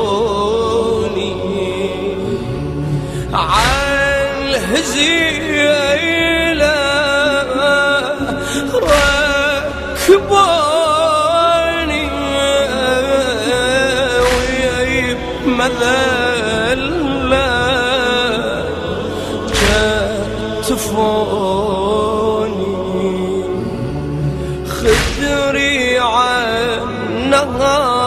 يرموني عن هزيلة ركبوني ويا مذلة كتفوني خدري عنها طاح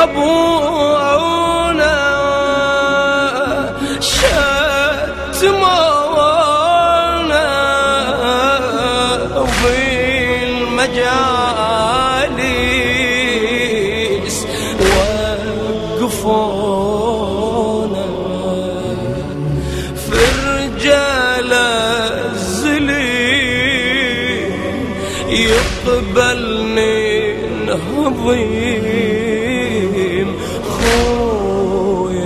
وبأبونا شتمونا وبالمجالس وقفونا في الرجال الزليم يقبلني نهضيم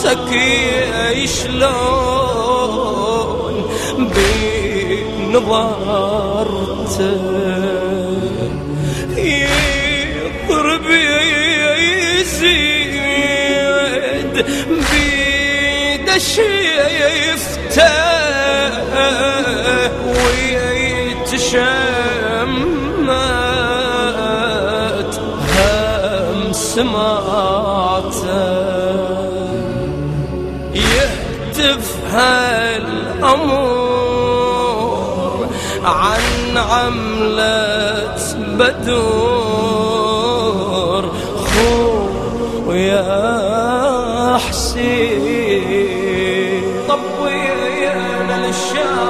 راسك شلون بنظرته يضرب يزيد بيد شيفته. يهتف هالأمر عن عملة بدور. خويا حسين طوينا للشام